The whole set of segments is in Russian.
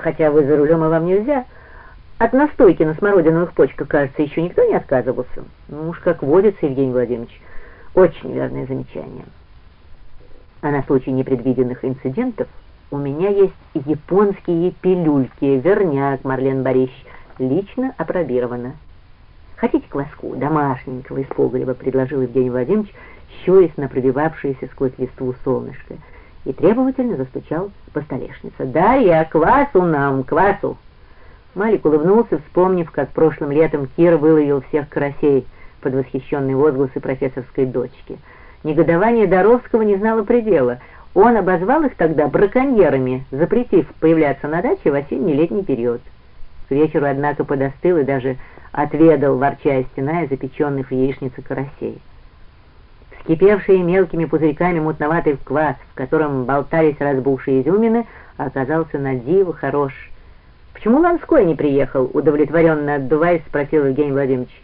хотя вы за рулем и вам нельзя. От настойки на смородиновых почках, кажется, еще никто не отказывался. Ну уж как водится, Евгений Владимирович. Очень верное замечание. А на случай непредвиденных инцидентов у меня есть японские пилюльки, верняк, Марлен Борисович, лично опробировано. Хотите кваску, домашненького из погреба, предложил Евгений Владимирович, щурясь на пробивавшееся сквозь листву солнышко, и требовательно застучал по столешнице. «Да, я квасу нам, квасу!» Малик улыбнулся, вспомнив, как прошлым летом Кир выловил всех карасей под восхищенные возгласы профессорской дочки. Негодование Доровского не знало предела. Он обозвал их тогда браконьерами, запретив появляться на даче в осенне-летний период. К вечеру, однако, подостыл и даже отведал, ворча стена, запеченных в яичнице карасей. Вскипевший мелкими пузырьками мутноватый квас, в котором болтались разбухшие изюмины, оказался на диво хорош. «Почему Ланской не приехал?» — удовлетворенно отдуваясь, спросил Евгений Владимирович.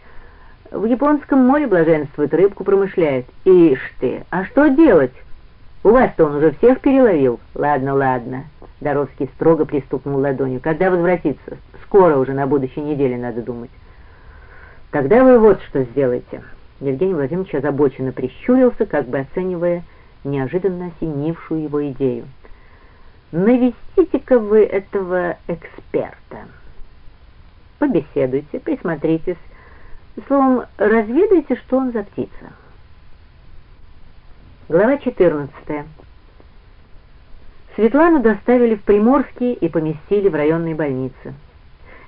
«В Японском море блаженствует, рыбку промышляет. Ишь ты, а что делать? У вас-то он уже всех переловил. Ладно, ладно». Доровский строго пристукнул ладонью. «Когда возвратиться? Скоро уже, на будущей неделе надо думать». «Тогда вы вот что сделаете». Евгений Владимирович озабоченно прищурился, как бы оценивая неожиданно осенившую его идею. «Навестите-ка вы этого эксперта. Побеседуйте, присмотритесь. Словом, разведайте, что он за птица». Глава 14. Светлану доставили в Приморский и поместили в районной больнице.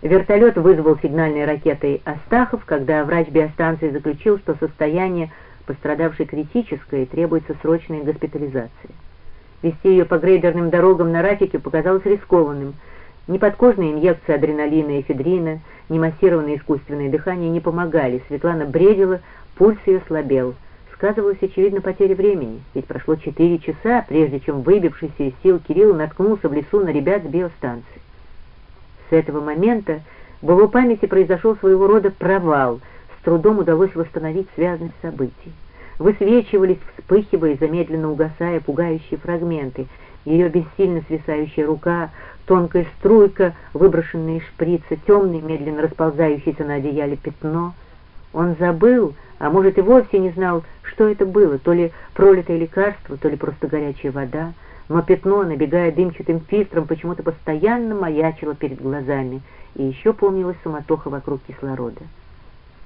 Вертолет вызвал сигнальной ракетой Астахов, когда врач биостанции заключил, что состояние пострадавшей критическое и требуется срочной госпитализации. Вести ее по грейдерным дорогам на Рафике показалось рискованным. Ни подкожные инъекции адреналина и эфедрина, ни массированное искусственное дыхание не помогали. Светлана бредила, пульс ее слабел. Сказывалась, очевидно, потеря времени, ведь прошло четыре часа, прежде чем выбившийся из сил Кирилл наткнулся в лесу на ребят с биостанции. С этого момента в его памяти произошел своего рода провал, с трудом удалось восстановить связность событий. Высвечивались, вспыхивая, замедленно угасая, пугающие фрагменты. Ее бессильно свисающая рука, тонкая струйка, выброшенные из шприца, темный, медленно расползающийся на одеяле пятно. Он забыл, а может и вовсе не знал, что это было, то ли пролитое лекарство, то ли просто горячая вода но пятно, набегая дымчатым фильтром, почему-то постоянно маячило перед глазами, и еще помнилась суматоха вокруг кислорода.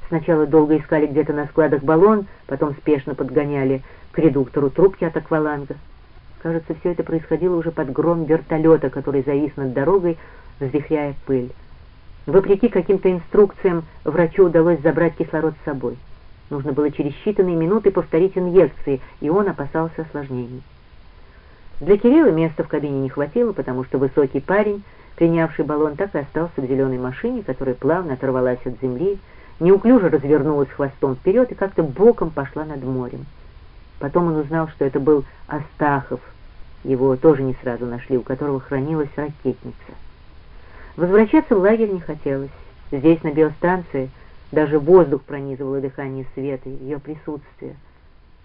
Сначала долго искали где-то на складах баллон, потом спешно подгоняли к редуктору трубки от акваланга. Кажется, все это происходило уже под гром вертолета, который завис над дорогой, взвихряя пыль. Вопреки каким-то инструкциям, врачу удалось забрать кислород с собой. Нужно было через считанные минуты повторить инъекции, и он опасался осложнений. Для Кирилла места в кабине не хватило, потому что высокий парень, принявший баллон, так и остался в зеленой машине, которая плавно оторвалась от земли, неуклюже развернулась хвостом вперед и как-то боком пошла над морем. Потом он узнал, что это был Астахов, его тоже не сразу нашли, у которого хранилась ракетница. Возвращаться в лагерь не хотелось. Здесь, на биостанции, даже воздух пронизывало дыхание света, ее присутствие —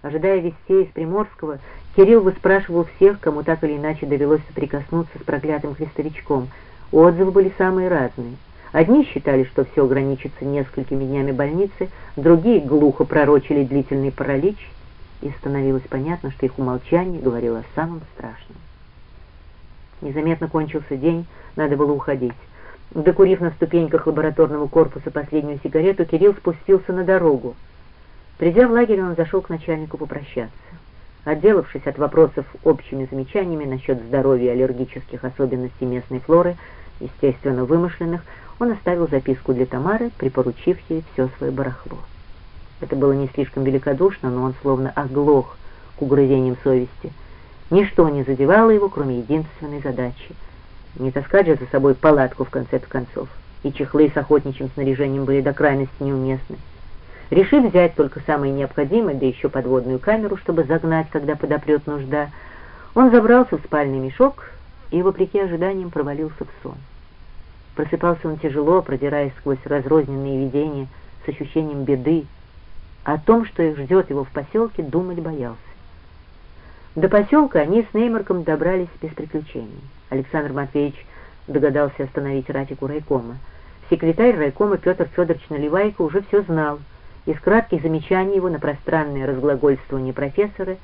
Ожидая вестей из Приморского, Кирилл выспрашивал всех, кому так или иначе довелось соприкоснуться с проклятым христовичком. Отзывы были самые разные. Одни считали, что все ограничится несколькими днями больницы, другие глухо пророчили длительный паралич, и становилось понятно, что их умолчание говорило о самом страшном. Незаметно кончился день, надо было уходить. Докурив на ступеньках лабораторного корпуса последнюю сигарету, Кирилл спустился на дорогу. Придя в лагерь, он зашел к начальнику попрощаться. Отделавшись от вопросов общими замечаниями насчет здоровья и аллергических особенностей местной флоры, естественно вымышленных, он оставил записку для Тамары, припоручив ей все свое барахло. Это было не слишком великодушно, но он словно оглох к угрызениям совести. Ничто не задевало его, кроме единственной задачи. Не таскать же за собой палатку в конце концов. И чехлы с охотничьим снаряжением были до крайности неуместны. Решив взять только самое необходимое, да еще подводную камеру, чтобы загнать, когда подопрет нужда, он забрался в спальный мешок и, вопреки ожиданиям, провалился в сон. Просыпался он тяжело, продираясь сквозь разрозненные видения с ощущением беды. О том, что их ждет его в поселке, думать боялся. До поселка они с Неймарком добрались без приключений. Александр Матвеевич догадался остановить Ратику райкома. Секретарь райкома Петр Федорович Наливайко уже все знал. Из кратких замечаний его на пространное разглагольствование профессора